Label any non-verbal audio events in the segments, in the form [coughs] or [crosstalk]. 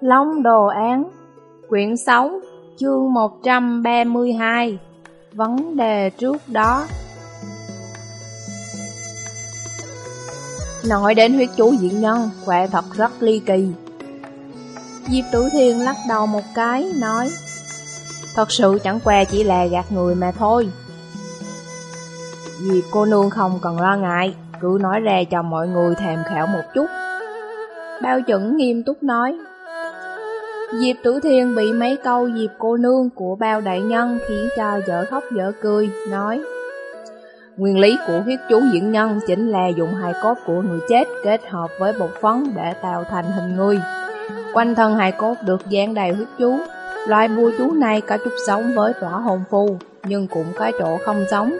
Long Đồ Án Quyển 6 Chương 132 Vấn đề trước đó Nói đến huyết chú diện nhân, quẹ thật rất ly kỳ. Diệp Tử Thiên lắc đầu một cái, nói Thật sự chẳng qua chỉ là gạt người mà thôi. Diệp cô nương không cần lo ngại, cứ nói ra cho mọi người thèm khảo một chút. Bao chuẩn nghiêm túc nói Diệp Tử Thiên bị mấy câu Diệp cô nương của bao đại nhân khiến cho dở khóc dở cười, nói Nguyên lý của huyết chú diễn nhân chính là dùng hài cốt của người chết kết hợp với bột phấn để tạo thành hình người. Quanh thân hài cốt được dán đầy huyết chú. Loại bùa chú này có chút giống với tỏa hồn phù, nhưng cũng có chỗ không giống.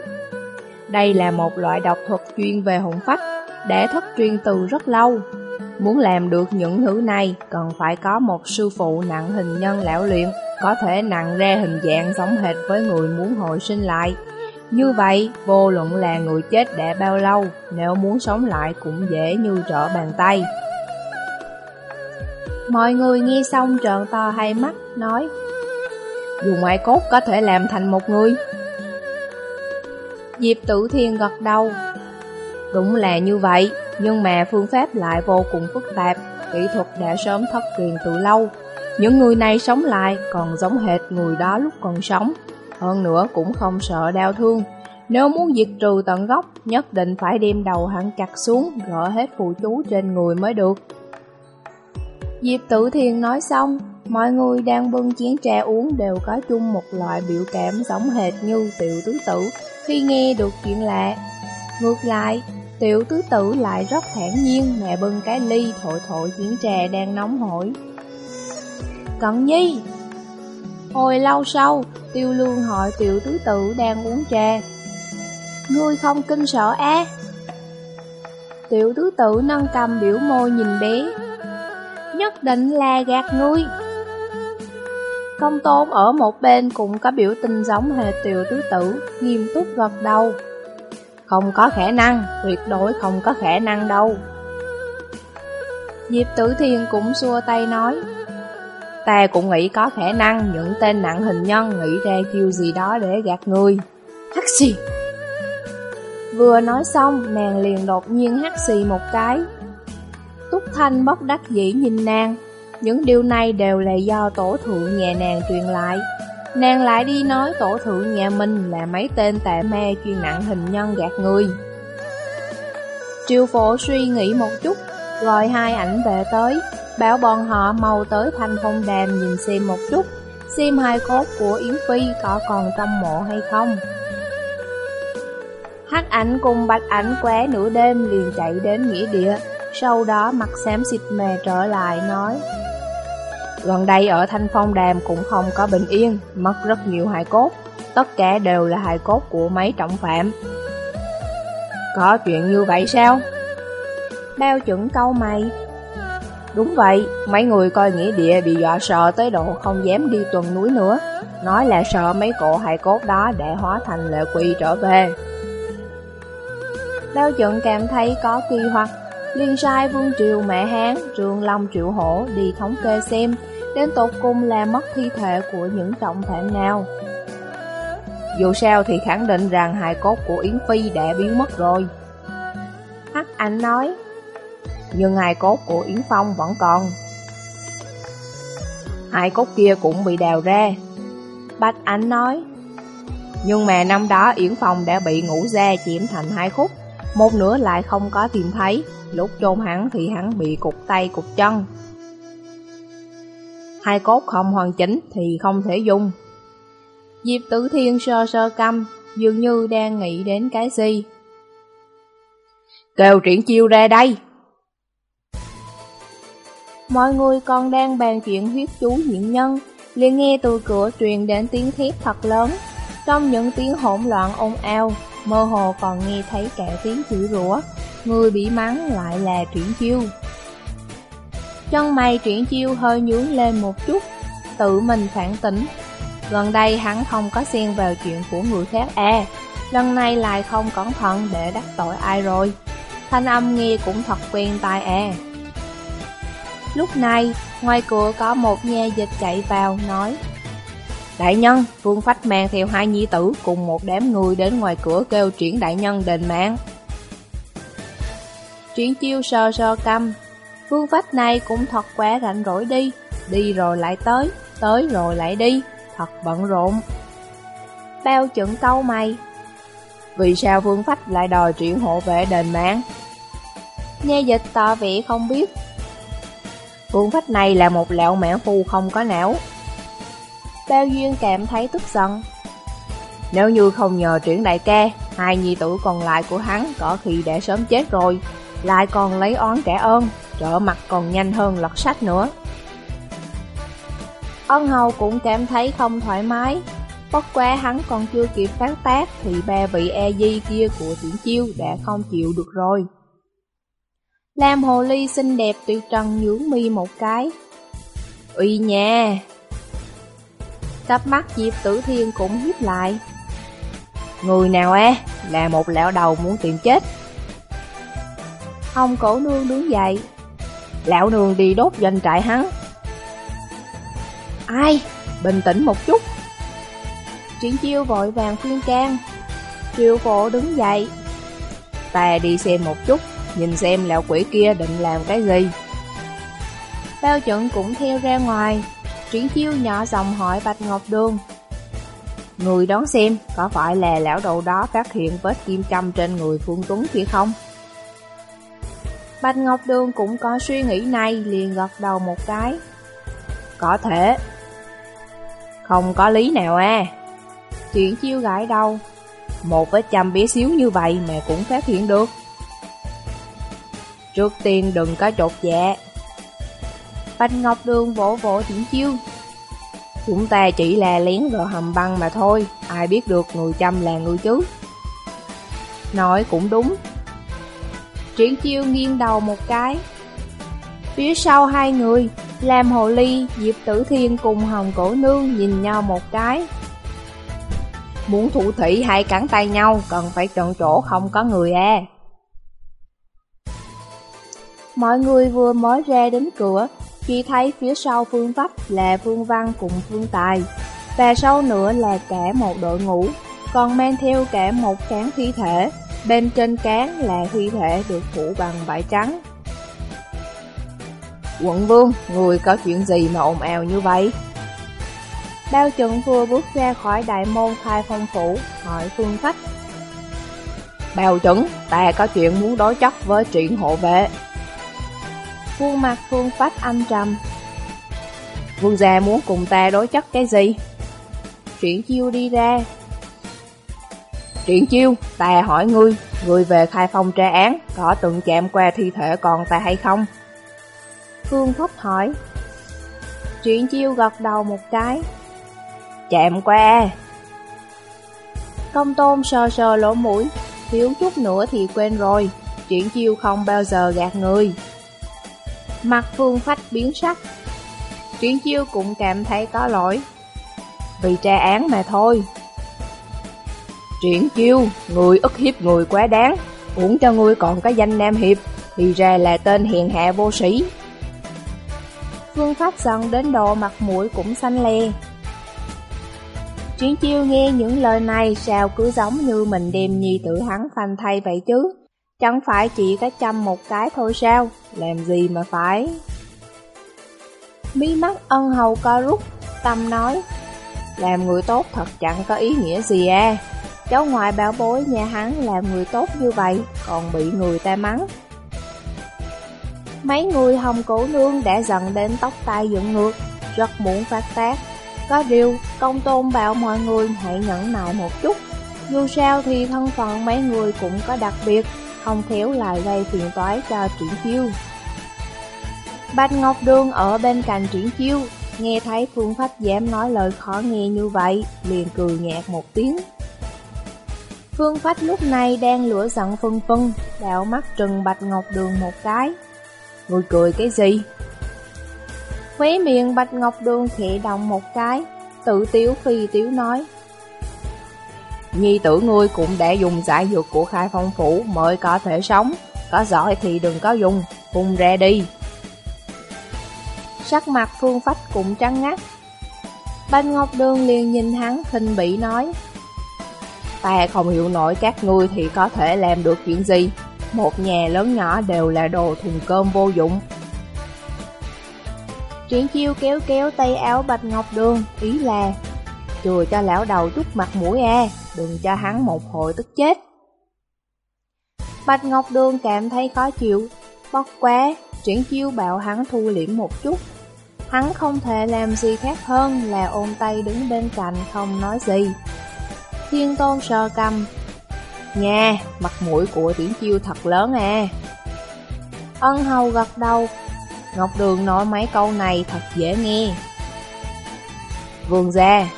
Đây là một loại độc thuật chuyên về hồn phách, đã thất truyền từ rất lâu. Muốn làm được những thứ này, cần phải có một sư phụ nặng hình nhân lão luyện, có thể nặng ra hình dạng giống hệt với người muốn hồi sinh lại. Như vậy, vô luận là người chết đã bao lâu, nếu muốn sống lại cũng dễ như trở bàn tay. Mọi người nghe xong trợn to hai mắt, nói Dùng ngoại cốt có thể làm thành một người Diệp Tử Thiên gật đầu Đúng là như vậy, nhưng mà phương pháp lại vô cùng phức tạp Kỹ thuật đã sớm thất truyền từ lâu Những người này sống lại còn giống hệt người đó lúc còn sống hơn nữa cũng không sợ đau thương. Nếu muốn diệt trừ tận gốc, nhất định phải đem đầu hắn chặt xuống, gỡ hết phụ chú trên người mới được. Diệp Tử Thiên nói xong, mọi người đang bưng chén trà uống đều có chung một loại biểu cảm giống hệt như tiểu tứ tử khi nghe được chuyện lạ. Ngược lại, tiểu tứ tử lại rất thản nhiên mẹ bưng cái ly thổi thổi chén trà đang nóng hổi. Cận nhi! Hồi lâu sau, Tiêu lương hỏi tiểu tứ tử đang uống trà. Ngươi không kinh sợ á? Tiểu tứ tử nâng cầm biểu môi nhìn bé. Nhất định là gạt ngươi. Công tôn ở một bên cũng có biểu tình giống hệt tiểu tứ tử Nghiêm túc gật đầu. Không có khả năng, tuyệt đối không có khả năng đâu Diệp tử Thiên cũng xua tay nói Ta cũng nghĩ có khả năng những tên nặng hình nhân nghĩ ra chiêu gì đó để gạt người. Hắc xì! Vừa nói xong, nàng liền đột nhiên hắc xì một cái. Túc Thanh bất đắc dĩ nhìn nàng. Những điều này đều là do tổ thượng nhà nàng truyền lại. Nàng lại đi nói tổ thượng nhà mình là mấy tên tệ me chuyên nặng hình nhân gạt người. Triều phổ suy nghĩ một chút, gọi hai ảnh về tới, Bảo bọn họ mau tới thanh phong đàm nhìn xem một chút Xem hai cốt của Yến Phi có còn trong mộ hay không Hắc ảnh cùng bạch ảnh quá nửa đêm liền chạy đến nghĩa địa Sau đó mặt xám xịt mè trở lại nói Gần đây ở thanh phong đàm cũng không có bình yên Mất rất nhiều hài cốt Tất cả đều là hài cốt của mấy trọng phạm Có chuyện như vậy sao? Bao chuẩn câu mày Đúng vậy, mấy người coi nghĩa địa bị dọa sợ tới độ không dám đi tuần núi nữa. Nói là sợ mấy cổ hài cốt đó để hóa thành lệ quỷ trở về. bao chuẩn cảm thấy có kỳ hoặc, liên sai vương triều mẹ Hán, trường long triệu hổ đi thống kê xem, đến tột cùng là mất thi thể của những trọng phạm nào. Dù sao thì khẳng định rằng hài cốt của Yến Phi đã biến mất rồi. Hắc Anh nói, nhưng hài cốt của Yến Phong vẫn còn. Hài cốt kia cũng bị đào ra. Bạch Anh nói, nhưng mà năm đó Yến Phong đã bị ngủ ra chiếm thành hai khúc, một nửa lại không có tìm thấy, lúc chôn hắn thì hắn bị cục tay cục chân. Hai cốt không hoàn chỉnh thì không thể dùng. Diệp Tử Thiên sơ sơ căm, dường như đang nghĩ đến cái gì. Kêu triển chiêu ra đây! Mọi người còn đang bàn chuyện huyết chú diện nhân, liền nghe từ cửa truyền đến tiếng thét thật lớn. Trong những tiếng hỗn loạn ồn ào, mơ hồ còn nghe thấy cả tiếng chửi rủa, người bị mắng lại là Triển Chiêu. Chân mày Triển Chiêu hơi nhướng lên một chút, tự mình phản tỉnh. Gần đây hắn không có xen vào chuyện của người khác à, lần này lại không cẩn thận để đắc tội ai rồi. Thanh âm nghe cũng thật quen tai à. Lúc này, ngoài cửa có một nha dịch chạy vào, nói Đại nhân, Phương Phách mang theo hai nhi tử cùng một đám người đến ngoài cửa kêu triển đại nhân đền mạng. Triển chiêu sờ sờ căm, Phương Phách này cũng thật quá rảnh rỗi đi, đi rồi lại tới, tới rồi lại đi, thật bận rộn. Bao chuẩn câu mày, vì sao Phương Phách lại đòi chuyển hộ vệ đền mạng? Nghe dịch tỏ vẻ không biết. Phương Phách này là một lẹo mẹ phu không có não. Bao Duyên cảm thấy tức giận. Nếu như không nhờ chuyển đại ca, hai nhi tử còn lại của hắn có khi đã sớm chết rồi, lại còn lấy oán trả ơn, trở mặt còn nhanh hơn lật sách nữa. Ân hầu cũng cảm thấy không thoải mái, Bất quá hắn còn chưa kịp phán tác thì ba vị e di kia của triển chiêu đã không chịu được rồi. Lam hồ ly xinh đẹp tuyệt trần nhướng mi một cái. Uy nha! Cặp mắt Diệp Tử Thiên cũng hiếp lại. Người nào e, là một lão đầu muốn tìm chết. Ông cổ nương đứng dậy. Lão nương đi đốt doanh trại hắn. Ai? Bình tĩnh một chút. Triển chiêu vội vàng khuyên can Triệu phổ đứng dậy Ta đi xem một chút, Nhìn xem lão quỷ kia định làm cái gì Bao trận cũng theo ra ngoài Triển chiêu nhỏ giọng hỏi Bạch Ngọc Đường Người đón xem, Có phải là lão đầu đó phát hiện vết kim châm trên người Phương Tuấn kia không? Bạch Ngọc Đường cũng có suy nghĩ này, liền gật đầu một cái. Có thể. Không có lý nào à. Chuyện chiêu gãi đầu. Một vết chăm bé xíu như vậy mẹ cũng phát hiện được. Trước tiên đừng có chột dạ. Bạch Ngọc Đường vỗ vỗ chuyện chiêu. Chúng ta chỉ là lén vào hầm băng mà thôi, Ai biết được người chăm là người chứ. Nói cũng đúng. Triển chiêu nghiêng đầu một cái. Phía sau hai người Lam Hồ Ly, Diệp Tử Thiên cùng Hồng Cổ Nương nhìn nhau một cái. Muốn thủ thủy hai cắn tay nhau Cần phải chọn chỗ không có người e Mọi người vừa mới ra đến cửa Chỉ thấy phía sau phương vách là Phương Văn cùng Phương Tài. Và sau nữa là cả một đội ngũ Còn mang theo cả một cán thi thể. Bên trên cán là thi thể được phủ bằng vải trắng Quận Vương, người có chuyện gì mà ồn ào như vậy? Bao chuẩn vừa bước ra khỏi đại môn khai phong phủ, hỏi phương khách. Bao chuẩn, ta có chuyện muốn đối chất với triển hộ vệ. Khuôn mặt phương phách anh trầm. Vương gia muốn cùng ta đối chất cái gì? Triển chiêu đi ra. Triển chiêu, ta hỏi ngươi, ngươi về khai phong tra án, có từng chạm qua thi thể còn ta hay không? Phương Phách hỏi. Triển chiêu gật đầu một cái, Chạm qua. Công tôn sờ sờ lỗ mũi Thiếu chút nữa thì quên rồi Chuyển chiêu không bao giờ gạt người. Mặt phương phách biến sắc. Chuyển chiêu cũng cảm thấy có lỗi. Vì tra án mà thôi Triển chiêu, người ức hiếp người quá đáng. Uổng cho ngươi còn có danh Nam Hiệp Thì ra là tên hiền hạ vô sĩ. Phương Pháp giận đến độ mặt mũi cũng xanh le. Triển chiêu nghe những lời này sao cứ giống như mình đem nhi tự hắn phanh thay vậy chứ? Chẳng phải chỉ có chăm một cái thôi sao? Làm gì mà phải? Mí mắt ân hầu co rút Tâm nói Làm người tốt thật chẳng có ý nghĩa gì à. Cháu ngoại bảo bối nhà hắn là người tốt như vậy Còn bị người ta mắng Mấy người hồng cổ nương đã giận đến tóc tai dựng ngược Rất muốn phát tác có điều, công tôn bảo mọi người hãy nhẫn nại một chút. Dù sao thì thân phận mấy người cũng có đặc biệt, không khéo lại gây phiền toái cho triển chiêu. Bạch Ngọc Đường ở bên cạnh triển chiêu, nghe thấy Phương pháp dám nói lời khó nghe như vậy, liền cười nhạt một tiếng. Phương Phách lúc này đang lửa giận phân phân, đạo mắt trừng Bạch Ngọc Đường một cái. Người cười cái gì? Khóe miệng Bạch Ngọc Đường khẽ động một cái, tự tiếu phi tiếu nói. Nhi tử ngươi cũng đã dùng giải dược của khai phong phủ mới có thể sống, có giỏi thì đừng có dùng, phun ra đi. Sắc mặt Phương Phách cũng trắng ngắt. Bạch Ngọc Đường liền nhìn hắn khinh bỉ nói Ta không hiểu nổi các ngươi thì có thể làm được chuyện gì. Một nhà lớn nhỏ đều là đồ thùng cơm vô dụng. Triển chiêu kéo kéo tay áo Bạch Ngọc Đường, Ý là, Chừa cho lão đầu chút mặt mũi à Đừng cho hắn một hồi tức chết. Bạch Ngọc Đường cảm thấy khó chịu Bóc quá, Triển chiêu bảo hắn thu liễm một chút. Hắn không thể làm gì khác hơn là ôm tay đứng bên cạnh không nói gì. Thiên tôn sờ cầm. Nha, mặt mũi của tiễn chiêu thật lớn à. Ân hầu gật đầu. Ngọc Đường nói mấy câu này thật dễ nghe. Vườn ra.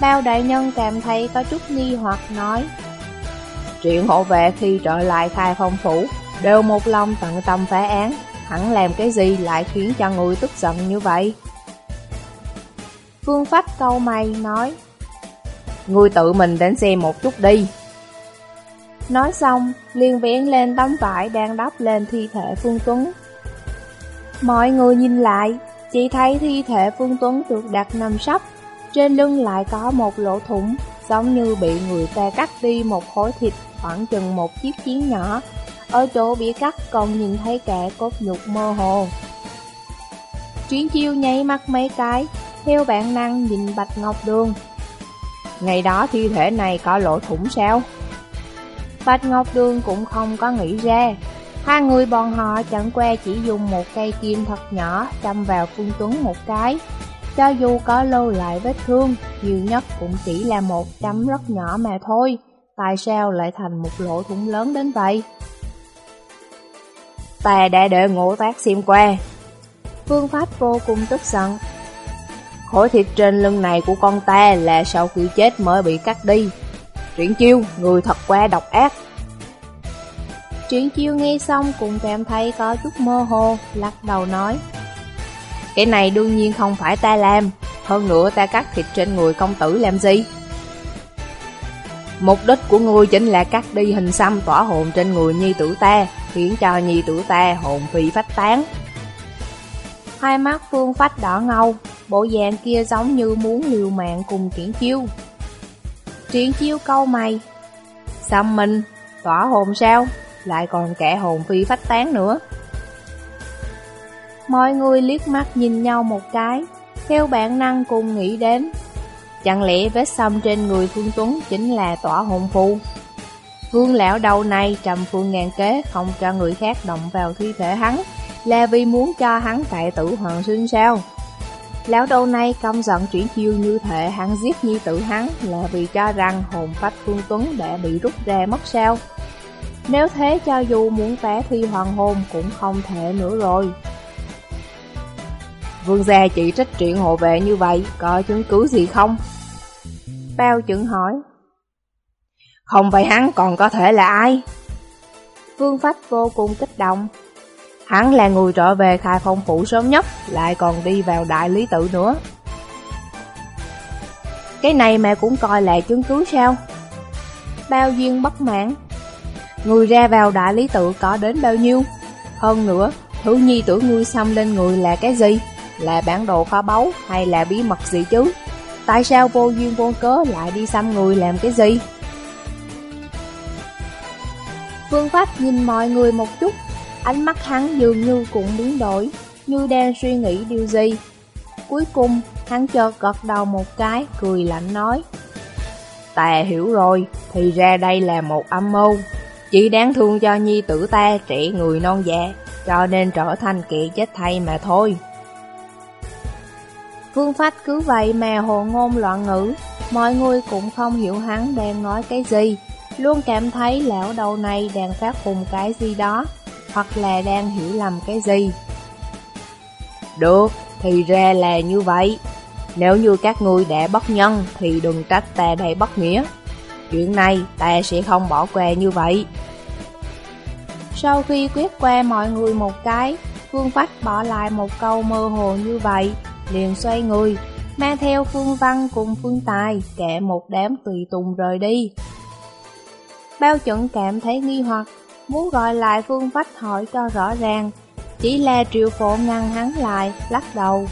Bao đại nhân cảm thấy có chút nghi hoặc nói. Chuyện hộ vệ khi trở lại khai phong phủ đều một lòng tận tâm phá án hẳn làm cái gì lại khiến cho người tức giận như vậy? Phương Phách câu mày nói Ngươi tự mình đến xem một chút đi. Nói xong, liền vén lên tấm vải đang đắp lên thi thể Phương Tuấn. Mọi người nhìn lại, chỉ thấy thi thể Phương Tuấn được đặt nằm sấp. Trên lưng lại có một lỗ thủng Giống như bị người ta cắt đi một khối thịt khoảng chừng một chiếc chiến nhỏ. Ở chỗ bị cắt còn nhìn thấy cả cốt nhục mơ hồ. Chuyến chiêu nháy mắt mấy cái Theo bản năng nhìn Bạch Ngọc Đường. Ngày đó thi thể này có lỗ thủng sao? Bạch Ngọc Đường cũng không có nghĩ ra Hai người bọn họ chẳng qua chỉ dùng một cây kim thật nhỏ Châm vào Phương Tuấn một cái Cho dù có lâu lại vết thương, Nhiều nhất cũng chỉ là một chấm rất nhỏ mà thôi Tại sao lại thành một lỗ thủng lớn đến vậy? ta đã để ngộ tác xem qua. Phương Pháp vô cùng tức giận. Khối thịt trên lưng này của con ta là sau khi chết mới bị cắt đi. Triển chiêu, người thật quá độc ác. Triển chiêu nghe xong cũng cảm thấy có chút mơ hồ, lắc đầu nói. Cái này đương nhiên không phải ta làm, hơn nữa ta cắt thịt trên người công tử làm gì? Mục đích của ngươi chính là cắt đi hình xăm tỏa hồn trên người nhi tử ta, khiến cho nhi tử ta hồn phi phách tán. Hai mắt phương phách đỏ ngầu, bộ dạng kia giống như muốn liều mạng cùng triển chiêu. Triển chiêu câu mày, xăm mình, tỏa hồn sao, lại còn kẻ hồn phi phách tán nữa. Mọi người liếc mắt nhìn nhau một cái, theo bản năng cùng nghĩ đến Chẳng lẽ vết xăm trên người Phương Tuấn chính là tỏa hồn phù? Vương lão đầu này trầm phương ngàn kế không cho người khác động vào thi thể hắn, là vì muốn cho hắn tại tử hoàng sinh sao? Lão đầu này công giận chuyển chiêu như thể hắn giết nhi tử hắn là vì cho rằng hồn phách Phương Tuấn đã bị rút ra mất sao? Nếu thế cho dù muốn té thi hoàng hôn cũng không thể nữa rồi. Vương gia chỉ trách chuyện hộ vệ như vậy, có chứng cứ gì không? Bao chuẩn hỏi. Không phải hắn còn có thể là ai? Vương Phách vô cùng kích động. Hắn là người trở về khai phong phủ sớm nhất, lại còn đi vào đại lý tự nữa. Cái này mẹ cũng coi là chứng cứ sao? Bao duyên bất mãn. Người ra vào đại lý tự có đến bao nhiêu? Hơn nữa, thứ nhi tử ngươi xăm lên người là cái gì? Là bản đồ kho báu hay là bí mật gì chứ? Tại sao vô duyên vô cớ lại đi xăm người làm cái gì? Phương Pháp nhìn mọi người một chút, ánh mắt hắn dường như cũng biến đổi, như đang suy nghĩ điều gì. Cuối cùng, hắn chợt gật đầu một cái, cười lạnh nói. Ta hiểu rồi, thì ra đây là một âm mưu. Chỉ đáng thương cho nhi tử ta trẻ người non dạ, cho nên trở thành kẻ chết thay mà thôi. Vương Phách cứ vậy mà hồ ngôn loạn ngữ, mọi người cũng không hiểu hắn đang nói cái gì, luôn cảm thấy lão đầu này đang phát hùng cái gì đó, hoặc là đang hiểu lầm cái gì. Được, thì ra là như vậy. Nếu như các ngươi đã bất nhân thì đừng trách ta đầy bất nghĩa. Chuyện này ta sẽ không bỏ qua như vậy. Sau khi quyết qua mọi người một cái, Phương Phách bỏ lại một câu mơ hồ như vậy, liền xoay người, mang theo Phương Văn cùng Phương Tài, kẻ một đám tùy tùng rời đi. Bao chuẩn cảm thấy nghi hoặc, muốn gọi lại Phương Phách hỏi cho rõ ràng, Chỉ là triệu phổ ngăn hắn lại, lắc đầu.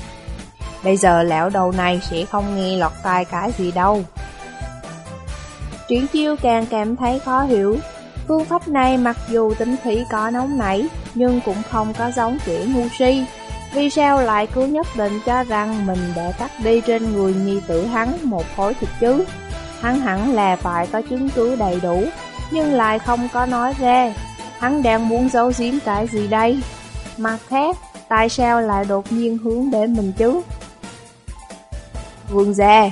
Bây giờ lão đầu này sẽ không nghe lọt tai cái gì đâu. Triển chiêu càng cảm thấy khó hiểu. Phương pháp này mặc dù tính khí có nóng nảy, nhưng cũng không có giống kiểu ngu si. Vì sao lại cứ nhất định cho rằng mình đã cắt đi trên người nhi tử hắn một khối thịt chứ? Hắn hẳn là phải có chứng cứ đầy đủ, nhưng lại không có nói ra. Hắn đang muốn giấu giếm cái gì đây? Mặt khác, tại sao lại đột nhiên hướng đến mình chứ? Vương gia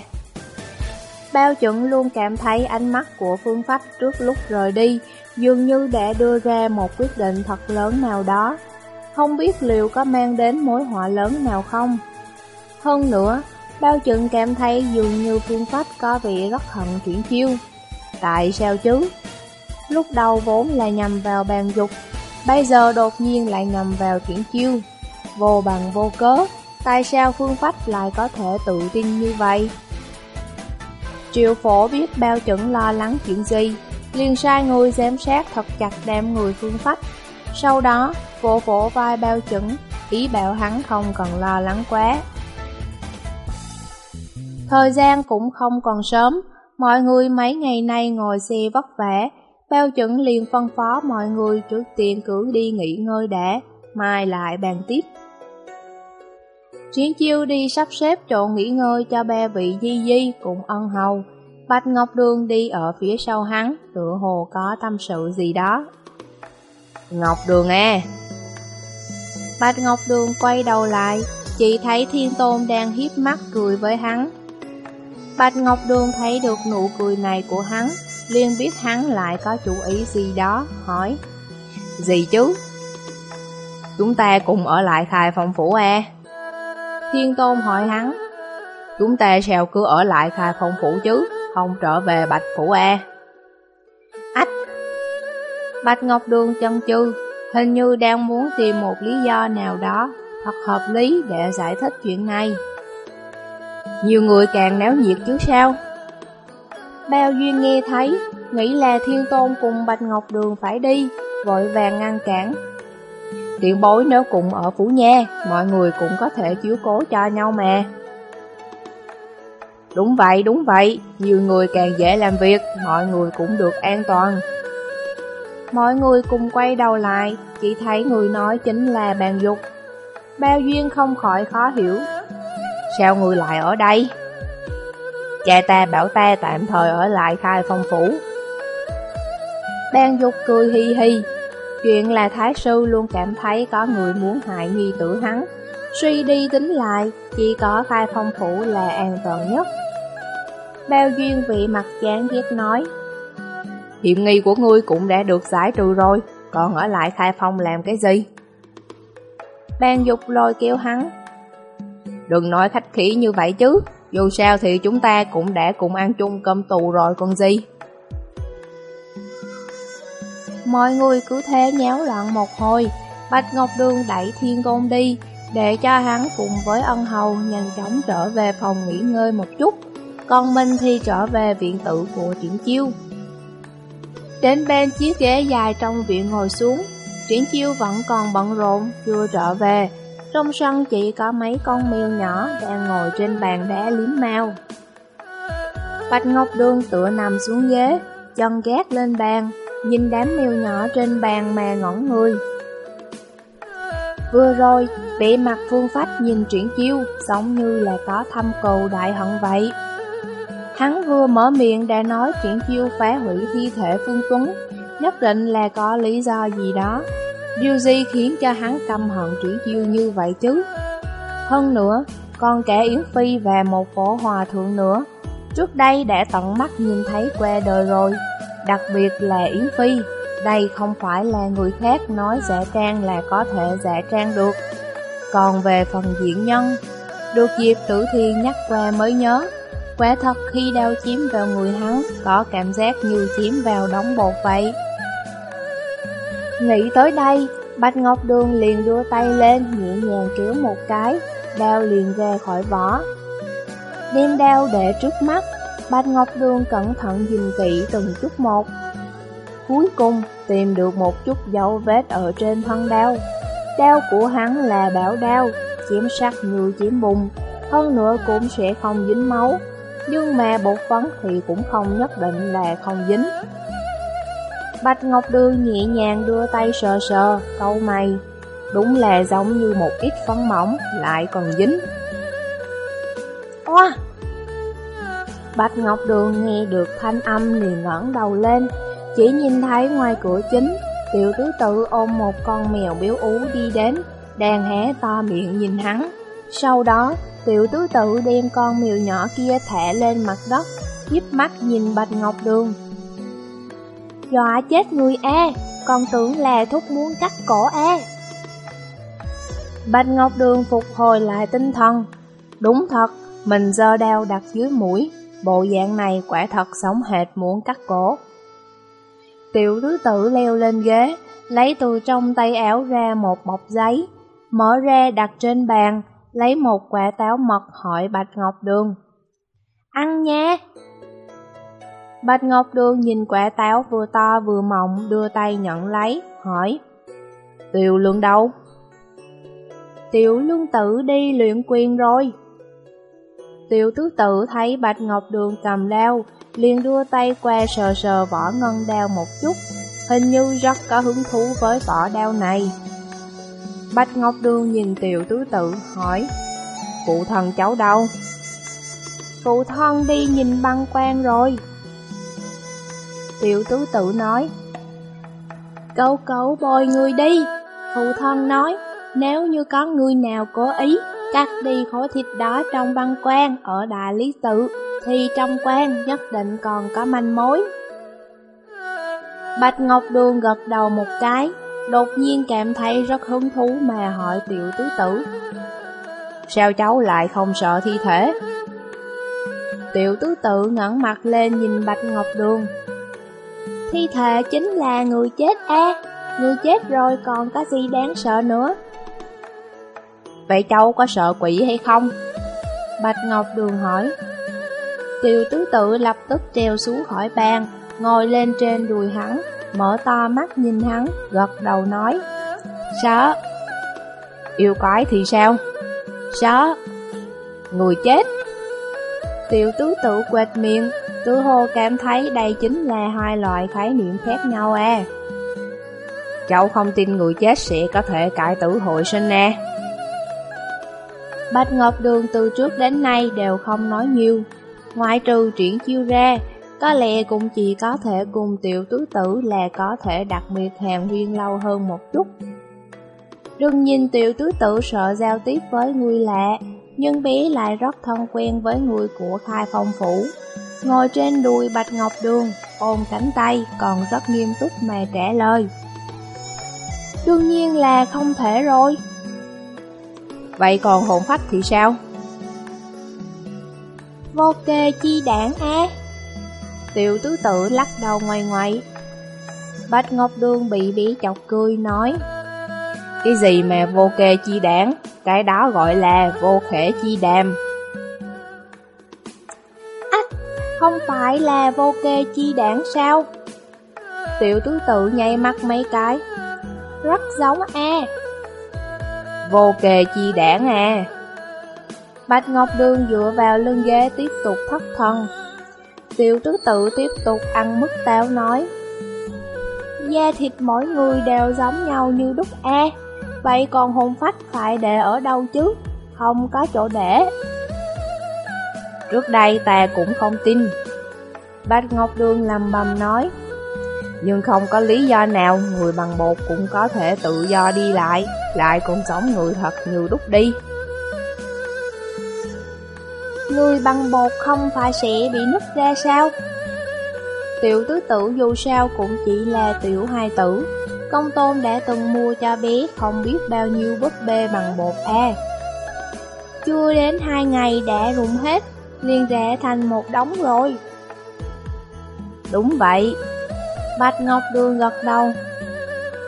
Bao chuẩn luôn cảm thấy ánh mắt của Phương Phách trước lúc rời đi dường như đã đưa ra một quyết định thật lớn nào đó. Không biết liệu có mang đến mối họa lớn nào không? Hơn nữa, bao chuẩn cảm thấy dường như Phương pháp có vẻ rất hận chuyển chiêu. Tại sao chứ? Lúc đầu vốn là nhằm vào bàn dục, bây giờ đột nhiên lại nhằm vào chuyển chiêu. Vô bằng vô cớ, tại sao Phương Phách lại có thể tự tin như vậy? Triệu phổ biết bao chuẩn lo lắng chuyện gì, liền sai người giám sát thật chặt đám người Phương Phách. Sau đó, vỗ vỗ vai bao chuẩn, ý bảo hắn không cần lo lắng quá. Thời gian cũng không còn sớm, mọi người mấy ngày nay ngồi xe vất vả, bao chuẩn liền phân phó mọi người trước tiên cứ đi nghỉ ngơi đã, mai lại bàn tiếp. Triển chiêu đi sắp xếp chỗ nghỉ ngơi cho ba vị di di cùng ân hầu. Bạch Ngọc Đường đi ở phía sau hắn, tựa hồ có tâm sự gì đó. Ngọc Đường à! Bạch Ngọc Đường quay đầu lại, chỉ thấy Thiên Tôn đang hiếp mắt cười với hắn. Bạch Ngọc Đường thấy được nụ cười này của hắn, liền biết hắn lại có chủ ý gì đó, hỏi. Gì chứ? Chúng ta cùng ở lại khai phòng phủ à? Thiên Tôn hỏi hắn Chúng ta sao cứ ở lại khai phong phủ chứ Không trở về Bạch Phủ e. Ách Bạch Ngọc Đường chân chư Hình như đang muốn tìm một lý do nào đó Thật hợp lý để giải thích chuyện này Nhiều người càng náo nhiệt chứ sao Bao Duyên nghe thấy Nghĩ là Thiên Tôn cùng Bạch Ngọc Đường phải đi Vội vàng ngăn cản Tiện bối nếu cùng ở Phủ Nha, mọi người cũng có thể chiếu cố cho nhau mà. Đúng vậy, đúng vậy, nhiều người càng dễ làm việc, mọi người cũng được an toàn. Mọi người cùng quay đầu lại, chỉ thấy người nói chính là bàn dục. Bao duyên không khỏi khó hiểu. Sao người lại ở đây? Cha ta bảo ta tạm thời ở lại khai phong phủ. Ban dục cười hi hi, Chuyện là Thái Sư luôn cảm thấy có người muốn hại nhi tử hắn. Suy đi tính lại, chỉ có khai phong phủ là an toàn nhất. Bao duyên vị mặt chán ghét nói, Hiểm nghi của ngươi cũng đã được giải trừ rồi, còn ở lại khai phong làm cái gì? Ban dục lôi kéo hắn. Đừng nói khách khí như vậy chứ, dù sao thì chúng ta cũng đã cùng ăn chung cơm tù rồi còn gì. Mọi người cứ thế nháo loạn một hồi, Bạch Ngọc Đường đẩy Thiên Tôn đi, để cho hắn cùng với ân hầu nhanh chóng trở về phòng nghỉ ngơi một chút, còn mình thì trở về viện tử của Triển Chiêu. Đến bên chiếc ghế dài trong viện ngồi xuống, Triển Chiêu vẫn còn bận rộn, chưa trở về. Trong sân chỉ có mấy con mèo nhỏ đang ngồi trên bàn đá liếm mau. Bạch Ngọc Đường tựa nằm xuống ghế, chân gác lên bàn, nhìn đám mèo nhỏ trên bàn mà ngẩn người. Vừa rồi, vẻ mặt phương phách nhìn triển chiêu, giống như là có thăm cầu đại hận vậy. Hắn vừa mở miệng đã nói triển chiêu phá hủy thi thể Phương Tuấn, nhất định là có lý do gì đó. Điều gì khiến cho hắn căm hận triển chiêu như vậy chứ? Hơn nữa, còn kẻ Yến Phi và một phổ hòa thượng nữa, trước đây đã tận mắt nhìn thấy que đời rồi, đặc biệt là Yến Phi. Đây không phải là người khác nói giả trang là có thể giả trang được. Còn về phần diễn nhân, được dịp tử thiên nhắc qua mới nhớ, quả thật khi đau chiếm vào người hắn có cảm giác như chiếm vào đóng bột vậy. Nghĩ tới đây, Bạch Ngọc Đường liền đưa tay lên nhẹ nhàng kéo một cái, đao liền ra khỏi vỏ. Đem đao để trước mắt, Bạch Ngọc Đường cẩn thận nhìn kỹ từng chút một. Cuối cùng tìm được một chút dấu vết ở trên thân đao. Đao của hắn là bảo đao, chém sắc như chém bùng, hơn nữa cũng sẽ không dính máu, nhưng mà bột phấn thì cũng không nhất định là không dính. Bạch Ngọc Đường nhẹ nhàng đưa tay sờ sờ, câu mày, đúng là giống như một ít phấn mỏng, lại còn dính. Oa! Bạch Ngọc Đường nghe được thanh âm liền ngẩng đầu lên, chỉ nhìn thấy ngoài cửa chính, tiểu tứ tự ôm một con mèo béo ú đi đến, đang hé to miệng nhìn hắn. Sau đó, tiểu tứ tự đem con mèo nhỏ kia thả lên mặt đất, hiếp mắt nhìn Bạch Ngọc Đường. Dọa chết người e, con tưởng là thúc muốn cắt cổ e. Bạch Ngọc Đường phục hồi lại tinh thần. Đúng thật, mình giơ đao đặt dưới mũi, bộ dạng này quả thật sống hệt muốn cắt cổ. Tiểu thứ tử leo lên ghế, lấy từ trong tay áo ra một bọc giấy, mở ra đặt trên bàn, lấy một quả táo mật hỏi Bạch Ngọc Đường. Ăn nha! Bạch Ngọc Đường nhìn quả táo vừa to vừa mọng đưa tay nhận lấy, hỏi. Tiểu lương đâu? Tiểu lương tử đi luyện quyền rồi. Tiểu tứ tử thấy Bạch Ngọc Đường cầm đao, liền đưa tay qua sờ sờ vỏ ngân đao một chút, hình như rất có hứng thú với vỏ đao này. Bạch Ngọc Đường nhìn tiểu tứ tự, hỏi, Phụ thân cháu đâu? Phụ thân đi nhìn băng quan rồi. Tiểu tứ tự nói, Cậu cậu bồi người đi, phụ thân nói, nếu như có người nào cố ý cắt đi khối thịt đó trong băng quan ở Đại Lý Tự, thì trong quan nhất định còn có manh mối. Bạch Ngọc Đường gật đầu một cái, đột nhiên cảm thấy rất hứng thú mà hỏi tiểu tứ tử. Sao cháu lại không sợ thi thể? Tiểu tứ tự ngẩng mặt lên nhìn Bạch Ngọc Đường. Thi thể chính là người chết a, người chết rồi còn có gì đáng sợ nữa. Vậy cháu có sợ quỷ hay không? Bạch Ngọc Đường hỏi. Tiêu tứ tự lập tức treo xuống khỏi bàn, ngồi lên trên đùi hắn, mở to mắt nhìn hắn, gật đầu nói. Sợ. Yêu quái thì sao? Sợ. Người chết. Tiểu tứ tự quệt miệng, tự hồ cảm thấy đây chính là hai loại khái niệm khác nhau à. Cháu không tin người chết sẽ có thể cải tử hội sinh nè. Bạch Ngọc Đường từ trước đến nay đều không nói nhiều, ngoại trừ triển chiêu ra, có lẽ cũng chỉ có thể cùng tiểu tứ tử là có thể đặc biệt hàng huyên lâu hơn một chút. Đừng nhìn tiểu tứ tử sợ giao tiếp với người lạ, nhưng bé lại rất thân quen với người của khai phong phủ. Ngồi trên đùi Bạch Ngọc Đường, ôm cánh tay, còn rất nghiêm túc mà trả lời. Đương nhiên là không thể rồi. Vậy còn hồn phách thì sao? Vô kê chi đảng á Tiểu tứ tự lắc đầu ngoài ngoại Bạch Ngọc Đường bị bỉ chọc cười nói Cái gì mà vô kê chi đảng Cái đó gọi là vô khể chi đàm không phải là vô kê chi đảng sao? Tiểu tứ tự nhảy mắt mấy cái. Rất giống a. Vô kê chi đảng à? Bạch Ngọc Đường dựa vào lưng ghế tiếp tục thất thần. Tiểu tứ tự tiếp tục ăn mức táo nói. Da thịt mỗi người đều giống nhau như đúc e Vậy còn hồn phách phải để ở đâu chứ? Không có chỗ để. Trước đây ta cũng không tin. Bạch Ngọc Đường lầm bầm nói, Nhưng không có lý do nào người bằng bột cũng có thể tự do đi lại Lại cũng giống người thật như đúc đi. Người bằng bột không phải sẽ bị nứt ra sao? Tiểu tứ tử dù sao cũng chỉ là tiểu hai tử. Công tôn đã từng mua cho bé không biết bao nhiêu búp bê bằng bột A. Chưa đến hai ngày đã rụng hết liền rẽ thành một đống rồi Đúng vậy. Bạch Ngọc Đường gật đầu.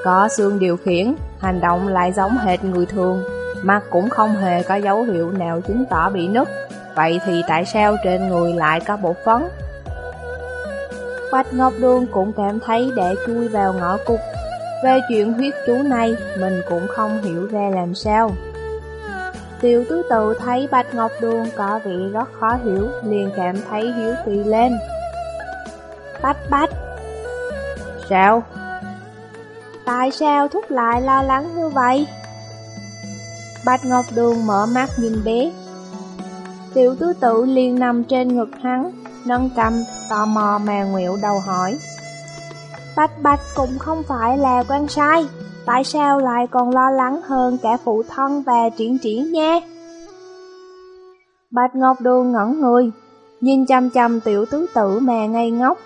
Có xương điều khiển Hành động lại giống hệt người thường Mặt cũng không hề có dấu hiệu nào chứng tỏ bị nứt. Vậy thì tại sao trên người lại có bột phấn? Bạch Ngọc Đường cũng cảm thấy để chui vào ngõ cục Về chuyện huyết chú này, mình cũng không hiểu ra làm sao. Tiểu tứ tự thấy Bạch Ngọc Đường có vị rất khó hiểu, liền cảm thấy hiếu kỳ lên. Bách bách Sao? Tại sao thúc lại lo lắng như vậy? Bạch Ngọc Đường mở mắt nhìn bé. Tiểu tứ tự liền nằm trên ngực hắn, nâng cầm, tò mò mà nguyệu đầu hỏi. Bạch Bạch cũng không phải là quan sai, tại sao lại còn lo lắng hơn cả phụ thân và triển triển nha? Bạch Ngọc Đường ngẩn người, nhìn chăm chăm tiểu tứ tử mà ngây ngốc.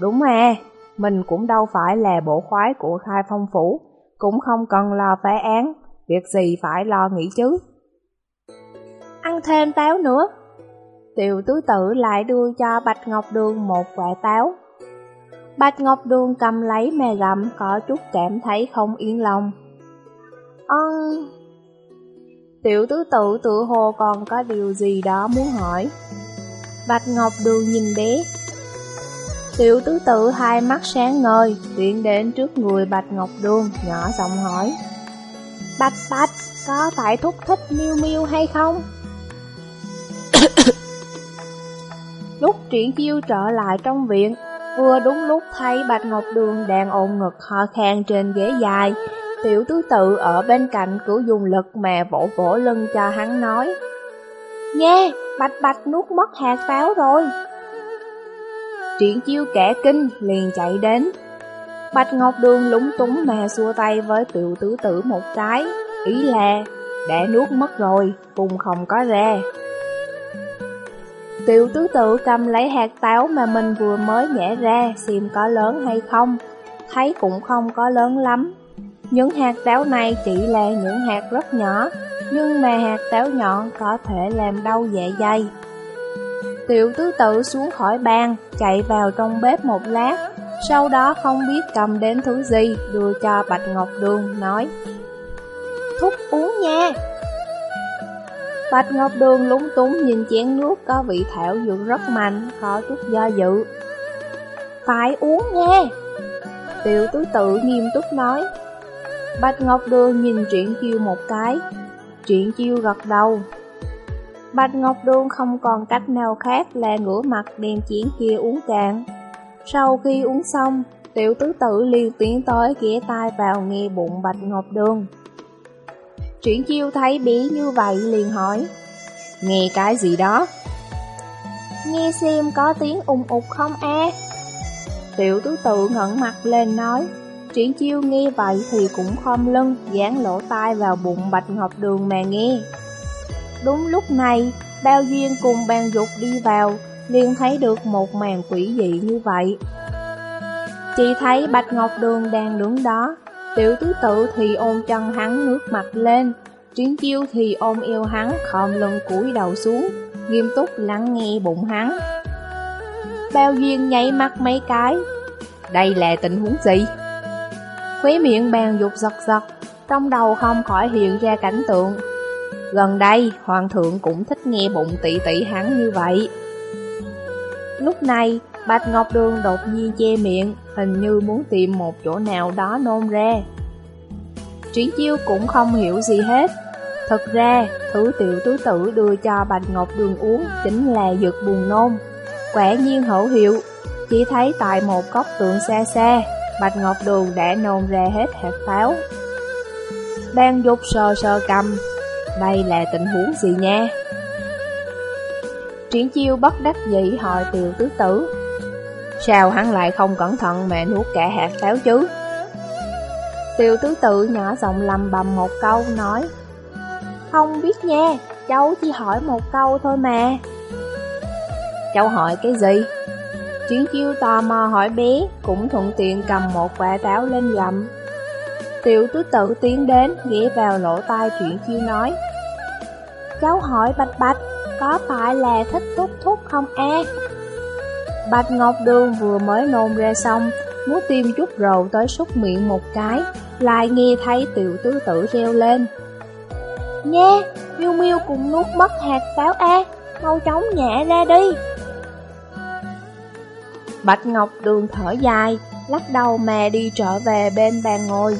Đúng à, mình cũng đâu phải là bộ khoái của khai phong phủ, cũng không cần lo phá án, việc gì phải lo nghĩ chứ. Ăn thêm táo nữa. Tiểu tứ tử lại đưa cho Bạch Ngọc Đường một quả táo. Bạch Ngọc Đường cầm lấy mè gặm có chút cảm thấy không yên lòng. Ân... Tiểu tứ tự tự hồ còn có điều gì đó muốn hỏi. Bạch Ngọc Đường nhìn bé. Tiểu tứ tự hai mắt sáng ngời, tiến đến trước người Bạch Ngọc Đường, nhỏ giọng hỏi. Bạch Bạch, có phải thúc thích miêu miêu hay không? [coughs] lúc triển chiêu trở lại trong viện, vừa đúng lúc thấy Bạch Ngọc Đường đang ôm ngực ho khan trên ghế dài, Tiểu tứ tự ở bên cạnh cứ dùng lực mà vỗ vỗ lưng cho hắn nói Nghe, bạch bạch nuốt mất hạt pháo rồi. Triển chiêu kẻ kinh liền chạy đến. Bạch Ngọc Đường lúng túng mà xua tay với tiểu tứ tử một cái Ý là đã nuốt mất rồi, vùng không có ra. Tiểu tứ tự cầm lấy hạt táo mà mình vừa mới nhả ra xem có lớn hay không Thấy cũng không có lớn lắm những hạt táo này chỉ là những hạt rất nhỏ, nhưng mà hạt táo nhọn có thể làm đau dạ dày. Tiểu tứ tự xuống khỏi bàn, chạy vào trong bếp một lát, sau đó không biết cầm đến thứ gì, đưa cho Bạch Ngọc Đường, nói Thúc uống nha! Bạch Ngọc Đường lúng túng nhìn chén nước có vị thảo dược rất mạnh, có chút do dự. Phải uống nghe! Tiểu tứ tự nghiêm túc nói, Bạch Ngọc Đường nhìn Triển Chiêu một cái, Triển Chiêu gật đầu. Bạch Ngọc Đường không còn cách nào khác là ngửa mặt đem chén kia uống cạn. Sau khi uống xong, tiểu tứ tử liền tiến tới ghé tai vào nghe bụng Bạch Ngọc Đường. Triển Chiêu thấy bí như vậy liền hỏi, nghe cái gì đó? Nghe xem có tiếng ung ục không e? Tiểu tứ tự ngẩn mặt lên nói, Triển chiêu nghe vậy thì cũng khom lưng, dán lỗ tai vào bụng Bạch Ngọc Đường mà nghe. Đúng lúc này, Bao Duyên cùng bàn dục đi vào, liền thấy được một màn quỷ dị như vậy. Chỉ thấy Bạch Ngọc Đường đang đứng đó, tiểu tứ tự thì ôm chân hắn nước mặt lên, triển chiêu thì ôm yêu hắn khom lưng cúi đầu xuống, nghiêm túc lắng nghe bụng hắn. Bao Duyên nhảy mắt mấy cái, đây là tình huống gì? Khóe miệng bàn dục giật giật, trong đầu không khỏi hiện ra cảnh tượng. Gần đây, hoàng thượng cũng thích nghe bụng tỷ tỷ hắn như vậy. Lúc này, Bạch Ngọc Đường đột nhiên che miệng, hình như muốn tìm một chỗ nào đó nôn ra. Triển chiêu cũng không hiểu gì hết. Thật ra, thứ tiểu tứ tử đưa cho Bạch Ngọc Đường uống chính là dược buồn nôn. Quả nhiên hữu hiệu, chỉ thấy tại một góc tượng xa xa, Bạch Ngọc Đường đã nôn ra hết hạt pháo. Ban dục sờ sờ cầm, đây là tình huống gì nha? Triển chiêu bất đắc dĩ hỏi tiểu tứ tử. Sao hắn lại không cẩn thận mẹ nuốt cả hạt táo chứ? Tiêu tứ tự nhỏ giọng lầm bầm một câu nói Không biết nha, cháu chỉ hỏi một câu thôi mà Cháu hỏi cái gì? Triển chiêu tò mò hỏi bé, cũng thuận tiện cầm một quả táo lên gặm. Tiểu tứ tự tiến đến, ghé vào lỗ tai Triển chiêu nói. Cháu hỏi Bạch Bạch, có phải là thích thúc thúc không e? Bạch Ngọc Đường vừa mới nôn ra xong, muốn tiêm chút rầu tới xúc miệng một cái, lại nghe thấy tiểu tứ Tử reo lên. Nha, miêu miêu cùng nuốt mất hạt táo e, mau chóng nhẹ ra đi. Bạch Ngọc Đường thở dài, lắc đầu mà đi trở về bên bàn ngồi.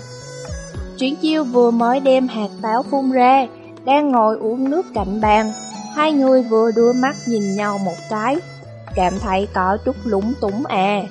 Triển chiêu vừa mới đem hạt táo phun ra, đang ngồi uống nước cạnh bàn. Hai người vừa đưa mắt nhìn nhau một cái, cảm thấy có chút lúng túng à.